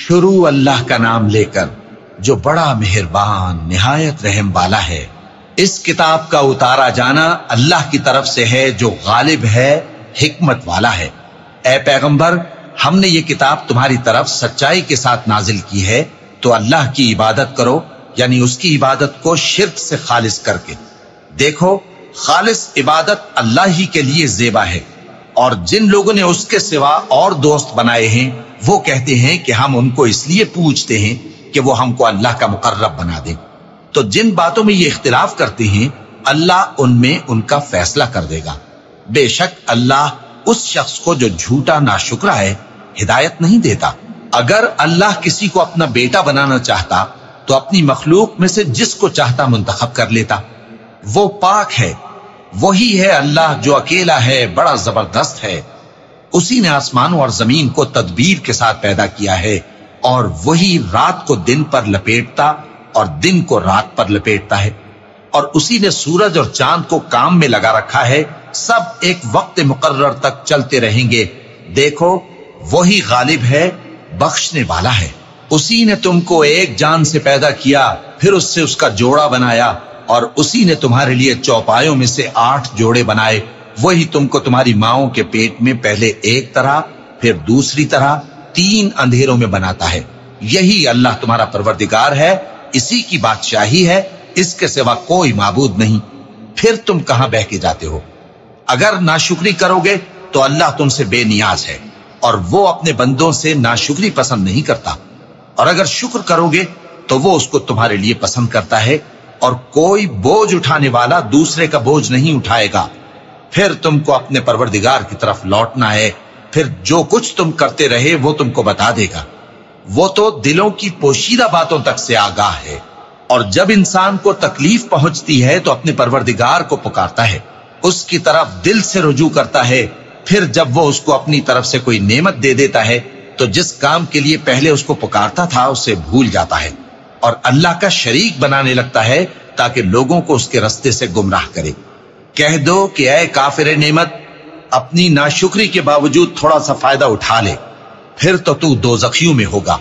شروع اللہ کا نام لے کر جو بڑا مہربان، نہایت رحم والا ہے، اس کتاب کا اتارا جانا اللہ کی طرف سے ہے جو غالب ہے، حکمت والا ہے۔ اے پیغمبر، ہم نے یہ کتاب تمہاری طرف سچائی کے ساتھ نازل کی ہے، تو اللہ کی عبادت کرو یعنی اس کی عبادت کو شرک سے خالص کر کے۔ دیکھو، خالص عبادت اللہ ہی کے لیے زیبا ہے، اور جن لوگوں نے اس کے سوا اور دوست بنائے ہیں وہ کہتے ہیں کہ ہم ان کو اس لیے پوچھتے ہیں کہ وہ ہم کو اللہ کا مقرب بنا دیں۔ تو جن باتوں میں یہ اختلاف کرتے ہیں، اللہ ان میں ان کا فیصلہ کر دے گا۔ بے شک اللہ اس شخص کو جو جھوٹا نا ہے، ہدایت نہیں دیتا۔ اگر اللہ کسی کو اپنا بیٹا بنانا چاہتا، تو اپنی مخلوق میں سے جس کو چاہتا منتخب کر لیتا۔ وہ پاک ہے۔ وہی ہے اللہ جو اکیلا ہے، بڑا زبردست ہے۔ اسی نے آسمانوں اور زمین کو تدبیر کے ساتھ پیدا کیا ہے اور وہی رات کو دن پر لپیٹتا اور دن کو رات پر لپیٹتا ہے۔ اور اسی نے سورج اور چاند کو کام میں لگا رکھا ہے۔ سب ایک وقت مقرر تک چلتے رہیں گے۔ دیکھو، وہی غالب ہے، بخشنے والا ہے۔ اسی نے تم کو ایک جان سے پیدا کیا، پھر اس سے اس کا جوڑا بنایا۔ اور اسی نے تمہارے لیے چوپایوں میں سے آٹھ جوڑے بنائے۔ وہی تم کو تمہاری ماؤں کے پیٹ میں پہلے ایک طرح، پھر دوسری طرح تین اندھیروں میں بناتا ہے۔ یہی اللہ تمہارا پروردگار ہے، اسی کی بادشاہی ہے، اس کے سوا کوئی معبود نہیں۔ پھر تم کہاں بہ کے جاتے ہو؟ اگر ناشکری کرو گے تو اللہ تم سے بے نیاز ہے، اور وہ اپنے بندوں سے ناشکری پسند نہیں کرتا۔ اور اگر شکر کرو گے تو وہ اس کو تمہارے لیے پسند کرتا ہے، اور کوئی بوجھ اٹھانے والا دوسرے کا بوجھ نہیں اٹھائے گا۔ پھر تم کو اپنے پروردگار کی طرف لوٹنا ہے۔ پھر جو کچھ تم کرتے رہے وہ تم کو بتا دے گا۔ وہ تو دلوں کی پوشیدہ باتوں تک سے آگاہ ہے۔ اور جب انسان کو تکلیف پہنچتی ہے تو اپنے پروردگار کو پکارتا ہے۔ اس کی طرف دل سے رجوع کرتا ہے۔ پھر جب وہ اس کو اپنی طرف سے کوئی نعمت دے دیتا ہے تو جس کام کے لیے پہلے اس کو پکارتا تھا اسے بھول جاتا ہے۔ اور اللہ کا شریک بنانے لگتا ہے تاکہ لوگوں کو اس کے رستے سے گمراہ کرے۔ کہہ دو کہ اے کافر نعمت، اپنی ناشکری کے باوجود تھوڑا سا فائدہ اٹھا لے، پھر تو تو دو زخیوں میں ہوگا۔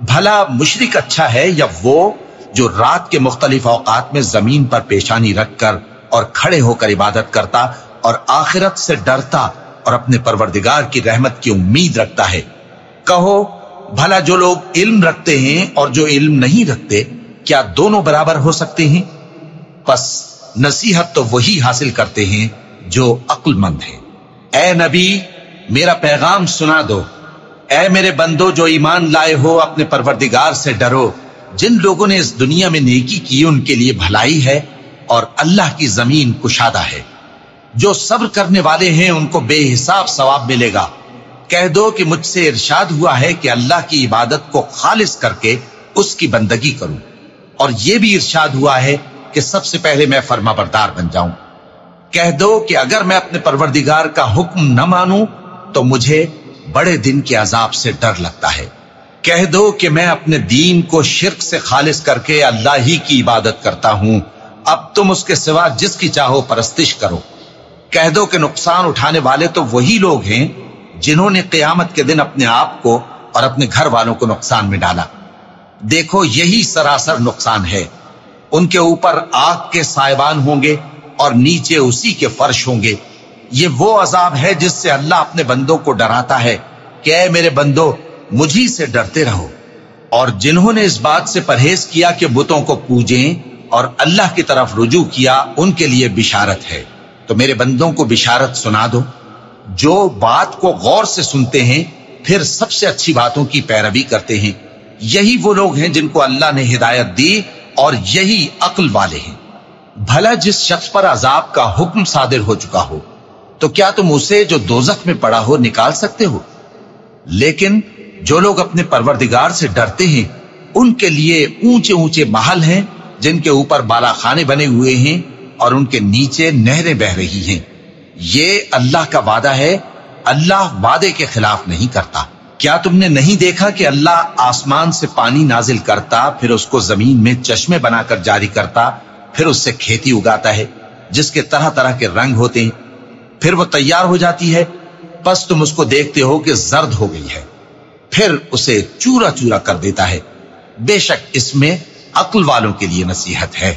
بھلا مشرق اچھا ہے یا وہ جو رات کے مختلف اوقات میں زمین پر پیشانی رکھ کر اور کھڑے ہو کر عبادت کرتا اور آخرت سے ڈرتا اور اپنے پروردگار کی رحمت کی امید رکھتا ہے۔ کہو، بھلا جو لوگ علم رکھتے ہیں اور جو علم نہیں رکھتے، کیا دونوں برابر ہو سکتے ہیں؟ پس نصیحت تو وہی حاصل کرتے ہیں جو عقل مند ہے اے نبی، میرا پیغام سنا دو۔ اے میرے بندو، جو ایمان لائے ہو، اپنے پروردگار سے ڈرو۔ جن لوگوں نے اس دنیا میں نیکی کی، ان کے لیے بھلائی ہے اور اللہ کی زمین کشادہ ہے۔ جو صبر کرنے والے ہیں، ان کو بے حساب ثواب ملے گا۔ کہہ دو کہ مجھ سے ارشاد ہوا ہے کہ اللہ کی عبادت کو خالص کر کے اس کی بندگی کروں۔ اور یہ بھی ارشاد ہوا ہے کہ سب سے پہلے میں فرما بردار بن جاؤں۔ کہہ دو کہ اگر میں اپنے پروردگار کا حکم نہ مانوں، تو مجھے بڑے دن کے عذاب سے ڈر لگتا ہے۔ کہہ دو کہ میں اپنے دین کو شرک سے خالص کر کے اللہ ہی کی عبادت کرتا ہوں۔ اب تم اس کے سوا جس کی چاہو پرستش کرو۔ کہہ دو کہ نقصان اٹھانے والے تو وہی لوگ ہیں جنہوں نے قیامت کے دن اپنے آپ کو اور اپنے گھر والوں کو نقصان میں ڈالا۔ دیکھو، یہی سراسر نقصان ہے۔ ان کے اوپر آگ کے سائبان ہوں گے اور نیچے اسی کے فرش ہوں گے۔ یہ وہ عذاب ہے جس سے اللہ اپنے بندوں کو ڈراتا ہے کہ اے میرے بندو، مجھی سے ڈرتے رہو۔ اور جنہوں نے اس بات سے پرہیز کیا کہ بتوں کو پوجیں اور اللہ کی طرف رجوع کیا، ان کے لیے بشارت ہے۔ تو میرے بندوں کو بشارت سنا دو۔ جو بات کو غور سے سنتے ہیں، پھر سب سے اچھی باتوں کی پیروی کرتے ہیں۔ یہی وہ لوگ ہیں جن کو اللہ نے ہدایت دی اور یہی عقل والے ہیں۔ بھلا جس شخص پر عذاب کا حکم صادر ہو چکا ہو، تو کیا تم اسے جو دوزخ میں پڑا ہو نکال سکتے ہو؟ لیکن جو لوگ اپنے پروردگار سے ڈرتے ہیں، ان کے لیے اونچے اونچے محل ہیں جن کے اوپر بالا خانے بنے ہوئے ہیں اور ان کے نیچے نہریں بہ رہی ہیں۔ یہ اللہ کا وعدہ ہے، اللہ وعدے کے خلاف نہیں کرتا۔ کیا تم نے نہیں دیکھا کہ اللہ آسمان سے پانی نازل کرتا، پھر اس کو زمین میں چشمے بنا کر جاری کرتا، پھر اس سے کھیتی اگاتا ہے، جس کے طرح طرح کے رنگ ہوتے ہیں، پھر وہ تیار ہو جاتی ہے۔ پس تم اس کو دیکھتے ہو کہ زرد ہو گئی ہے، پھر اسے چورا چورا کر دیتا ہے۔ بے شک اس میں عقل والوں کے لیے نصیحت ہے۔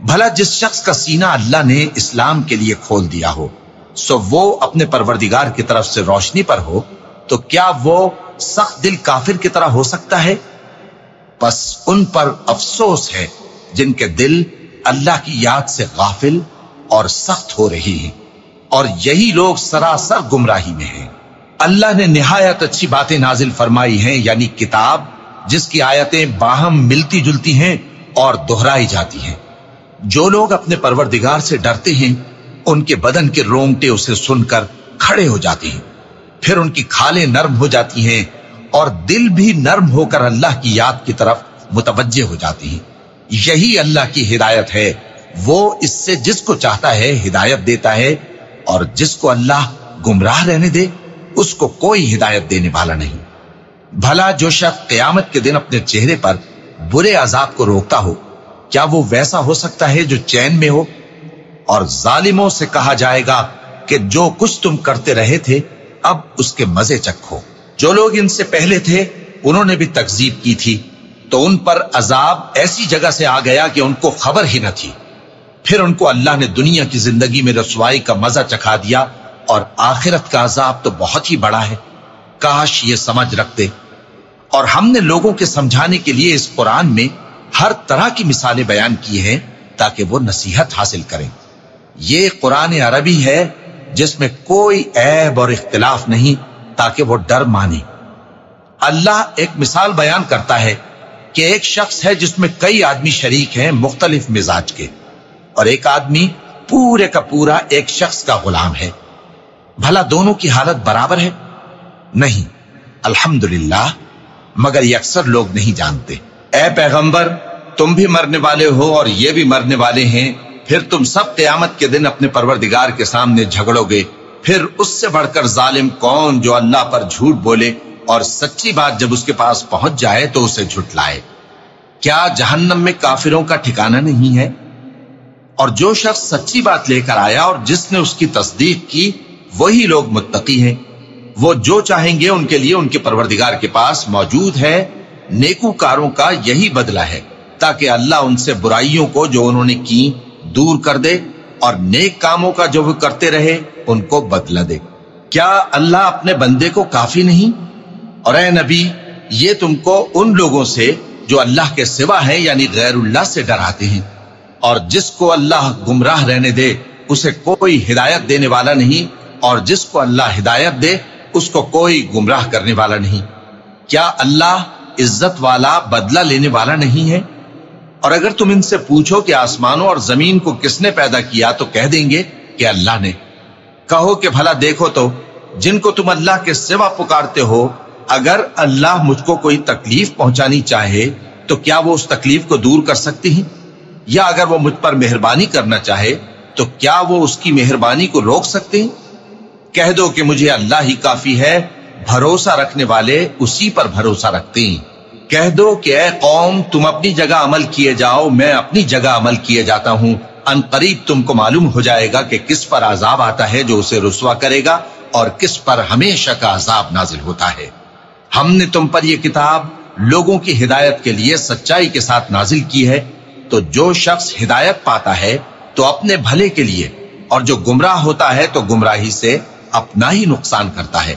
بھلا جس شخص کا سینہ اللہ نے اسلام کے لیے کھول دیا ہو، سو وہ اپنے پروردگار کی طرف سے روشنی پر ہو۔ تو کیا وہ سخت دل کافر کی طرح ہو سکتا ہے؟ پس ان پر افسوس ہے جن کے دل اللہ کی یاد سے غافل اور سخت ہو رہی ہیں اور یہی لوگ سراسر گمراہی میں ہیں۔ اللہ نے نہایت اچھی باتیں نازل فرمائی ہیں یعنی کتاب، جس کی آیتیں باہم ملتی جلتی ہیں اور دہرائی جاتی ہیں۔ جو لوگ اپنے پروردگار سے ڈرتے ہیں، ان کے بدن کے رونگٹے اسے سن کر کھڑے ہو جاتے ہیں۔ پھر ان کی کھالیں نرم ہو جاتی ہیں اور دل بھی نرم ہو کر اللہ کی یاد کی طرف متوجہ ہو جاتی ہیں۔ یہی اللہ کی ہدایت ہے۔ وہ اس سے جس کو چاہتا ہے ہدایت دیتا ہے اور جس کو اللہ گمراہ رہنے دے، اس کو کوئی ہدایت دینے والا نہیں۔ بھلا جو شخص قیامت کے دن اپنے چہرے پر برے عذاب کو روکتا ہو، کیا وہ ویسا ہو سکتا ہے جو چین میں ہو؟ اور ظالموں سے کہا جائے گا کہ جو کچھ تم کرتے رہے تھے اب اس کے مزے چکھو جو لوگ ان سے پہلے تھے، انہوں نے بھی تکزیب کی تھی۔ تو ان پر عذاب ایسی جگہ سے آ گیا کہ ان کو خبر ہی نہ تھی۔ پھر ان کو اللہ نے دنیا کی زندگی میں رسوائی کا مزہ چکھا دیا اور آخرت کا عذاب تو بہت ہی بڑا ہے۔ کاش یہ سمجھ رکھتے۔ اور ہم نے لوگوں کے سمجھانے کے لیے اس قرآن میں ہر طرح کی مثالیں بیان کی ہیں تاکہ وہ نصیحت حاصل کریں۔ یہ قرآن عربی ہے جس میں کوئی عیب اور اختلاف نہیں تاکہ وہ ڈر مانے۔ اللہ ایک مثال بیان کرتا ہے کہ ایک شخص ہے جس میں کئی آدمی شریک ہیں مختلف مزاج کے، اور ایک آدمی پورے کا پورا ایک شخص کا غلام ہے۔ بھلا دونوں کی حالت برابر ہے؟ نہیں، الحمدللہ، مگر یہ اکثر لوگ نہیں جانتے۔ اے پیغمبر، تم بھی مرنے والے ہو اور یہ بھی مرنے والے ہیں۔ پھر تم سب قیامت کے دن اپنے پروردگار کے سامنے جھگڑو گے۔ پھر اس سے بڑھ کر ظالم کون جو اللہ پر جھوٹ بولے اور سچی بات جب اس کے پاس پہنچ جائے تو اسے جھٹلائے کیا جہنم میں کافروں کا ٹھکانہ نہیں ہے؟ اور جو شخص سچی بات لے کر آیا اور جس نے اس کی تصدیق کی، وہی لوگ متقی ہیں۔ وہ جو چاہیں گے ان کے لیے ان کے پروردگار کے پاس موجود ہے۔ نیکو کاروں کا یہی بدلہ ہے تاکہ اللہ ان سے برائیوں کو جو انہوں نے کی دور کر دے اور نیک کاموں کا جو وہ کرتے رہے ان کو بدلہ دے۔ کیا اللہ اپنے بندے کو کافی نہیں؟ اور اے نبی، یہ تم کو ان لوگوں سے جو اللہ کے سوا ہیں یعنی غیر اللہ سے ڈراتے ہیں۔ اور جس کو اللہ گمراہ رہنے دے، اسے کوئی ہدایت دینے والا نہیں۔ اور جس کو اللہ ہدایت دے، اس کو کوئی گمراہ کرنے والا نہیں۔ کیا اللہ عزت والا بدلہ لینے والا نہیں ہے؟ اور اگر تم ان سے پوچھو کہ آسمانوں اور زمین کو کس نے پیدا کیا تو کہہ دیں گے کہ اللہ نے۔ کہو کہ بھلا دیکھو تو جن کو تم اللہ کے سوا پکارتے ہو، اگر اللہ مجھ کو کوئی تکلیف پہنچانی چاہے تو کیا وہ اس تکلیف کو دور کر سکتی ہیں؟ یا اگر وہ مجھ پر مہربانی کرنا چاہے تو کیا وہ اس کی مہربانی کو روک سکتے ہیں؟ کہہ دو کہ مجھے اللہ ہی کافی ہے، بھروسہ رکھنے والے اسی پر بھروسہ رکھتے ہیں۔ کہہ دو کہ اے قوم، تم اپنی جگہ عمل کیے جاؤ، میں اپنی جگہ عمل کیے جاتا ہوں۔ ان قریب تم کو معلوم ہو جائے گا کہ کس پر عذاب آتا ہے جو اسے رسوا کرے گا اور کس پر ہمیشہ کا عذاب نازل ہوتا ہے۔ ہم نے تم پر یہ کتاب لوگوں کی ہدایت کے لیے سچائی کے ساتھ نازل کی ہے۔ تو جو شخص ہدایت پاتا ہے تو اپنے بھلے کے لیے، اور جو گمراہ ہوتا ہے تو گمراہی سے اپنا ہی نقصان کرتا ہے۔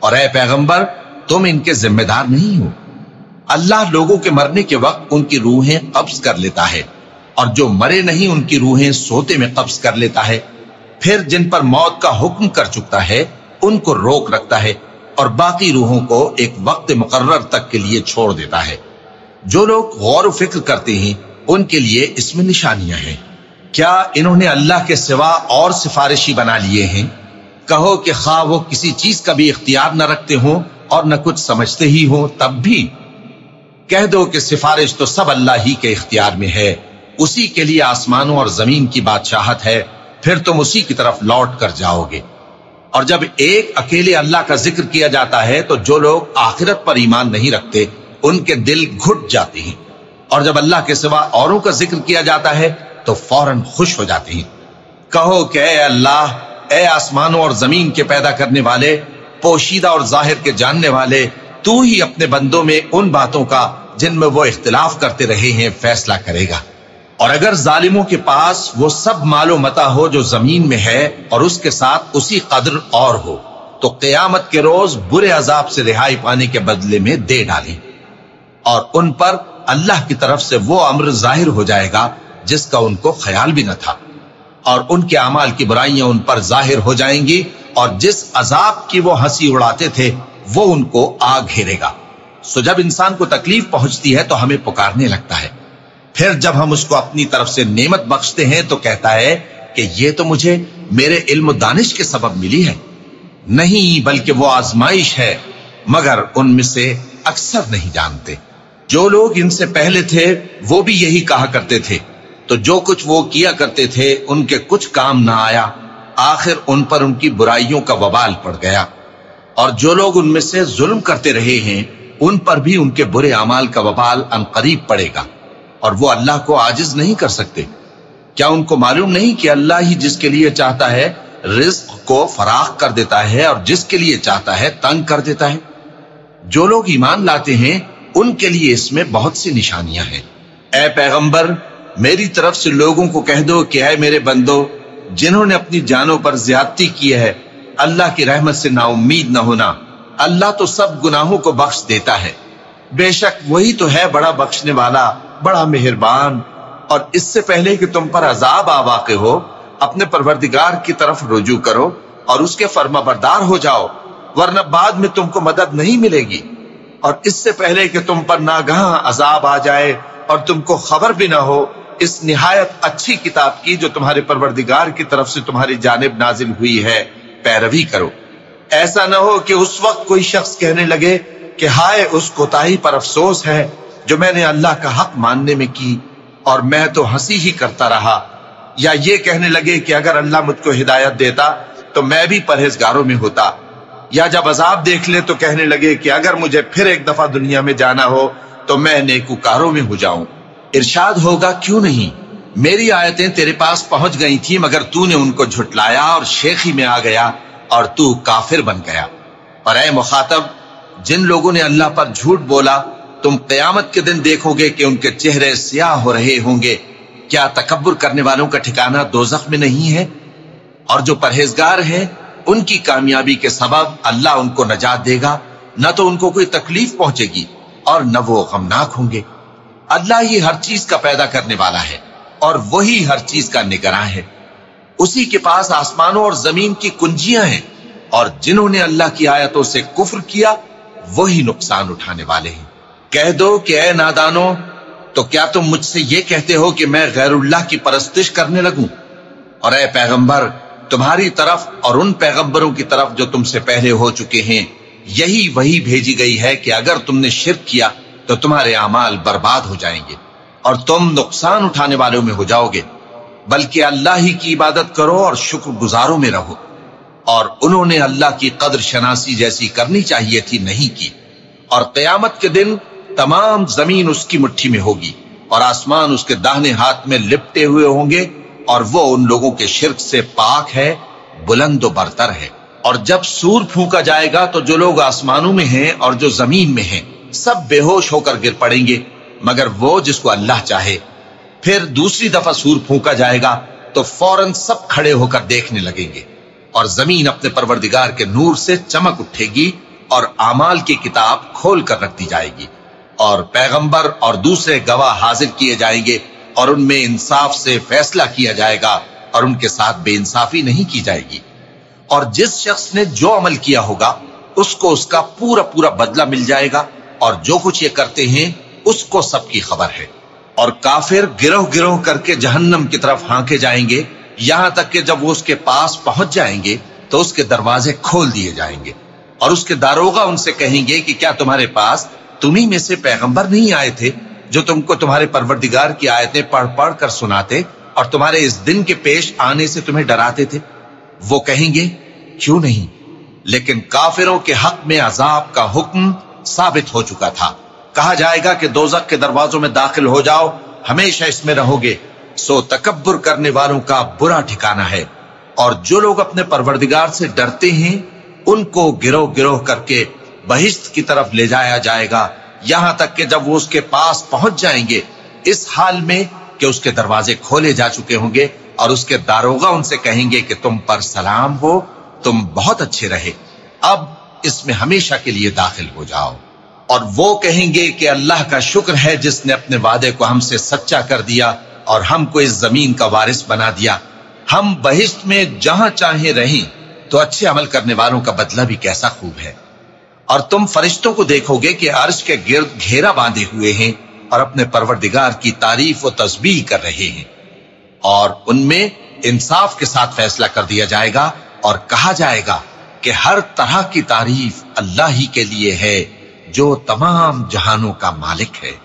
اور اے پیغمبر، تم ان کے ذمہ دار نہیں ہو۔ اللہ لوگوں کے مرنے کے وقت ان کی روحیں قبض کر لیتا ہے اور جو مرے نہیں ان کی روحیں سوتے میں قبض کر لیتا ہے۔ پھر جن پر موت کا حکم کر چکتا ہے، ان کو روک رکھتا ہے اور باقی روحوں کو ایک وقت مقرر تک کے لیے چھوڑ دیتا ہے۔ جو لوگ غور و فکر کرتے ہیں، ان کے لیے اس میں نشانیاں ہیں۔ کیا انہوں نے اللہ کے سوا اور سفارشی بنا لیے ہیں؟ کہو کہ خواہ وہ کسی چیز کا بھی اختیار نہ رکھتے ہوں اور نہ کچھ سمجھتے ہی ہوں، تب بھی کہہ دو کہ سفارش تو سب اللہ ہی کے اختیار میں ہے۔ اسی کے لیے آسمانوں اور زمین کی بادشاہت ہے۔ پھر تم اسی کی طرف لوٹ کر جاؤ گے۔ اور جب ایک اکیلے اللہ کا ذکر کیا جاتا ہے تو جو لوگ آخرت پر ایمان نہیں رکھتے، ان کے دل گھٹ جاتے ہیں۔ اور جب اللہ کے سوا اوروں کا ذکر کیا جاتا ہے تو فوراً خوش ہو جاتے ہیں۔ کہو کہ اے اللہ، اے آسمانوں اور زمین کے پیدا کرنے والے، پوشیدہ اور ظاہر کے جاننے والے تو ہی اپنے بندوں میں ان باتوں کا جن میں وہ اختلاف کرتے رہے ہیں فیصلہ کرے گا۔ اور اگر ظالموں کے پاس وہ سب مال و متا ہو جو زمین میں ہے اور اس کے ساتھ اسی قدر اور ہو، تو قیامت کے روز برے عذاب سے رہائی پانے کے بدلے میں دے ڈالیں۔ اور ان پر اللہ کی طرف سے وہ امر ظاہر ہو جائے گا جس کا ان کو خیال بھی نہ تھا۔ اور ان کے اعمال کی برائیاں ان پر ظاہر ہو جائیں گی اور جس عذاب کی وہ ہنسی اڑاتے تھے وہ ان کو آ گھیرے گا۔ سو جب انسان کو تکلیف پہنچتی ہے تو ہمیں پکارنے لگتا ہے۔ پھر جب ہم اس کو اپنی طرف سے نعمت بخشتے ہیں تو کہتا ہے کہ یہ تو مجھے میرے علم و دانش کے سبب ملی ہے۔ نہیں، بلکہ وہ آزمائش ہے، مگر ان میں سے اکثر نہیں جانتے۔ جو لوگ ان سے پہلے تھے، وہ بھی یہی کہا کرتے تھے۔ تو جو کچھ وہ کیا کرتے تھے، ان کے کچھ کام نہ آیا۔ آخر ان پر ان کی برائیوں کا وبال پڑ گیا۔ اور جو لوگ ان میں سے ظلم کرتے رہے ہیں، ان پر بھی ان کے برے اعمال کا وبال ان قریب پڑے گا، اور وہ اللہ کو آجز نہیں کر سکتے۔ کیا ان کو معلوم نہیں کہ اللہ ہی جس کے لیے چاہتا ہے رزق کو فراخ کر دیتا ہے اور جس کے لیے چاہتا ہے تنگ کر دیتا ہے؟ جو لوگ ایمان لاتے ہیں، ان کے لیے اس میں بہت سی نشانیاں ہیں۔ اے پیغمبر، میری طرف سے لوگوں کو کہہ دو کہ اے میرے بندو، جنہوں نے اپنی جانوں پر زیادتی کی ہے اللہ کی رحمت سے نا امید نہ ہونا۔ اللہ تو سب گناہوں کو بخش دیتا ہے۔ بے شک وہی تو ہے بڑا بخشنے والا، بڑا مہربان۔ اور اس سے پہلے کہ تم پر عذاب آ واقع ہو، اپنے پروردگار کی طرف رجوع کرو اور اس کے فرما بردار ہو جاؤ، ورنہ بعد میں تم کو مدد نہیں ملے گی۔ اور اس سے پہلے کہ تم پر ناگہاں عذاب آ جائے اور تم کو خبر بھی نہ ہو، اس نہایت اچھی کتاب کی جو تمہارے پروردگار کی طرف سے تمہاری جانب نازل ہوئی ہے۔ پیروی کرو۔ ایسا نہ ہو کہ اس وقت کوئی شخص کہنے لگے کہ ہائے، اس کوتاہی پر افسوس ہے جو میں نے اللہ کا حق ماننے میں کی اور میں تو ہنسی ہی کرتا رہا۔ یا یہ کہنے لگے کہ اگر اللہ مجھ کو ہدایت دیتا تو میں بھی پرہیزگاروں میں ہوتا۔ یا جب عذاب دیکھ لے تو کہنے لگے کہ اگر مجھے پھر ایک دفعہ دنیا میں جانا ہو تو میں نیکوکاروں میں ہو جاؤں۔ ارشاد ہوگا، کیوں نہیں؟ میری آیتیں تیرے پاس پہنچ گئی تھی مگر تو نے ان کو جھٹلایا اور شیخی میں آ گیا اور تو کافر بن گیا۔ اور اے مخاطب، جن لوگوں نے اللہ پر جھوٹ بولا، تم قیامت کے دن دیکھو گے کہ ان کے چہرے سیاہ ہو رہے ہوں گے۔ کیا تکبر کرنے والوں کا ٹھکانہ دوزخ میں نہیں ہے؟ اور جو پرہیزگار ہیں، ان کی کامیابی کے سبب اللہ ان کو نجات دے گا۔ نہ تو ان کو کوئی تکلیف پہنچے گی اور نہ وہ غمناک ہوں گے۔ اللہ ہی ہر چیز کا پیدا کرنے والا ہے۔ اور وہی ہر چیز کا نگراں ہے۔ اسی کے پاس آسمانوں اور زمین کی کنجیاں ہیں اور جنہوں نے اللہ کی آیتوں سے کفر کیا، وہی نقصان اٹھانے والے ہیں۔ کہہ دو کہ اے نادانو تو کیا تم مجھ سے یہ کہتے ہو کہ میں غیر اللہ کی پرستش کرنے لگوں؟ اور اے پیغمبر، تمہاری طرف اور ان پیغمبروں کی طرف جو تم سے پہلے ہو چکے ہیں، یہی وہی بھیجی گئی ہے کہ اگر تم نے شرک کیا، تو تمہارے اعمال برباد ہو جائیں گے۔ اور تم نقصان اٹھانے والوں میں ہو جاؤ گے بلکہ اللہ ہی کی عبادت کرو اور شکر گزاروں میں رہو۔ اور انہوں نے اللہ کی قدر شناسی جیسی کرنی چاہیے تھی نہیں کی۔ اور قیامت کے دن تمام زمین اس کی مٹھی میں ہوگی اور آسمان اس کے داہنے ہاتھ میں لپٹے ہوئے ہوں گے اور وہ ان لوگوں کے شرک سے پاک ہے، بلند و برتر ہے۔ اور جب سور پھونکا جائے گا تو جو لوگ آسمانوں میں ہیں اور جو زمین میں ہیں، سب بے ہوش ہو کر گر پڑیں گے۔ مگر وہ جس کو اللہ چاہے، پھر دوسری دفعہ سور پھونکا جائے گا تو فوراً سب کھڑے ہو کر دیکھنے لگیں گے اور زمین اپنے پروردگار کے نور سے چمک اٹھے گی اور اعمال کی کتاب کھول کر رکھ دی جائے گی اور پیغمبر اور دوسرے گواہ حاضر کیے جائیں گے اور ان میں انصاف سے فیصلہ کیا جائے گا اور ان کے ساتھ بے انصافی نہیں کی جائے گی۔ اور جس شخص نے جو عمل کیا ہوگا، اس کو اس کا پورا پورا بدلہ مل جائے گا اور جو کچھ یہ کرتے ہیں اس کو سب کی خبر ہے۔ اور کافر گروہ گروہ کر کے جہنم کی طرف ہانکے جائیں گے۔ یہاں تک کہ جب وہ اس کے پاس پہنچ جائیں گے تو اس کے دروازے کھول دیے جائیں گے۔ اور اس کے داروغہ ان سے کہیں گے کہ کیا تمہارے پاس تمہیں میں سے پیغمبر نہیں آئے تھے جو تم کو تمہارے پروردگار کی آیتیں پڑھ پڑھ کر سناتے اور تمہارے اس دن کے پیش آنے سے تمہیں ڈراتے تھے؟ وہ کہیں گے، کیوں نہیں؟ لیکن کافروں کے حق میں عذاب کا حکم ثابت ہو چکا تھا۔ کہا جائے گا کہ دوزک کے دروازوں میں داخل ہو جاؤ، ہمیشہ اس میں رہو گے۔ سو تکبر کرنے والوں کا برا ٹھکانہ ہے۔ اور جو لوگ اپنے پروردگار سے ڈرتے ہیں، ان کو گروہ گروہ کر کے بہشت کی طرف لے جایا جائے گا۔ یہاں تک کہ جب وہ اس کے پاس پہنچ جائیں گے، اس حال میں کہ اس کے دروازے کھولے جا چکے ہوں گے اور اس کے داروغہ ان سے کہیں گے کہ تم پر سلام ہو، تم بہت اچھے رہے۔ اب اس میں ہمیشہ کے لیے داخل ہو جاؤ۔ اور وہ کہیں گے کہ اللہ کا شکر ہے جس نے اپنے وعدے کو ہم سے سچا کر دیا اور ہم کو اس زمین کا وارث بنا دیا۔ ہم بہشت میں جہاں چاہیں رہیں تو اچھے عمل کرنے والوں کا بدلہ بھی کیسا خوب ہے۔ اور تم فرشتوں کو دیکھو گے کہ عرش کے گرد گھیرا باندھے ہوئے ہیں اور اپنے پروردگار کی تعریف و تسبیح کر رہے ہیں۔ اور ان میں انصاف کے ساتھ فیصلہ کر دیا جائے گا اور کہا جائے گا کہ ہر طرح کی تعریف اللہ ہی کے لیے ہے۔ جو تمام جہانوں کا مالک ہے۔